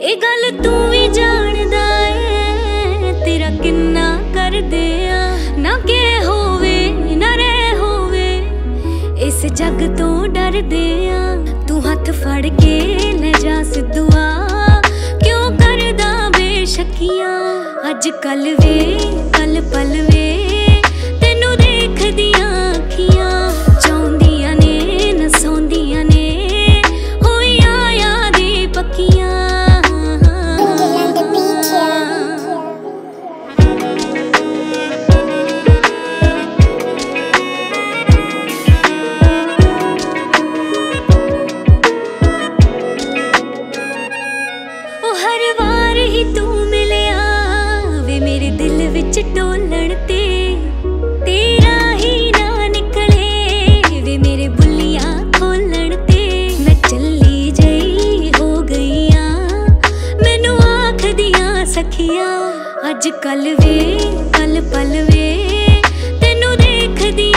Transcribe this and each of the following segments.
ਇਹ ਗੱਲ ਤੂੰ ਵੀ ਜਾਣਦਾ ਏ, ਤੇਰਾ ਕਿੰਨਾ ਕਰਦੇ ਆ। ਨਾ ਕੇ ਹੋਵੇ, ਨਾ ਰਹਿ ਹੋਵੇ, ਇਸ ਜੱਗ ਤੋਂ ਡਰਦੇ ਆ। ਤੂੰ ਹੱਥ ਫੜ ਕੇ ਲੈ ਜਾ ਸਿੱਧੂਆ। ਕਿਉਂ ਕਰਦਾ ਬੇਸ਼ੱਕੀਆਂ? ਅੱਜ ਕੱਲ ਵੇ ਕੱਲ ਪਲ ਵੇ। ਦਿਲ ਵਿੱਚ ਡੋਲਣ ਤੇ ਤੇਰਾ ਹੀ ਨਾ ਨਿਕਲੇ ਵੇ ਮੇਰੇ ਬੁੱਲੀਆਂ ਖੋਲਣ ਤੇ। ਮੈਂ ਚੱਲੀ ਜਈ ਹੋ ਗਈਆਂ, ਮੈਨੂੰ ਆਖਦੀਆਂ ਸਖੀਆਂ, ਅੱਜ ਕੱਲ ਵੇ ਪਲ ਪਲ ਵੇ, ਤੈਨੂੰ ਦੇਖਦੀ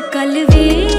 ਅੱਜ ਕੱਲ ਵੇ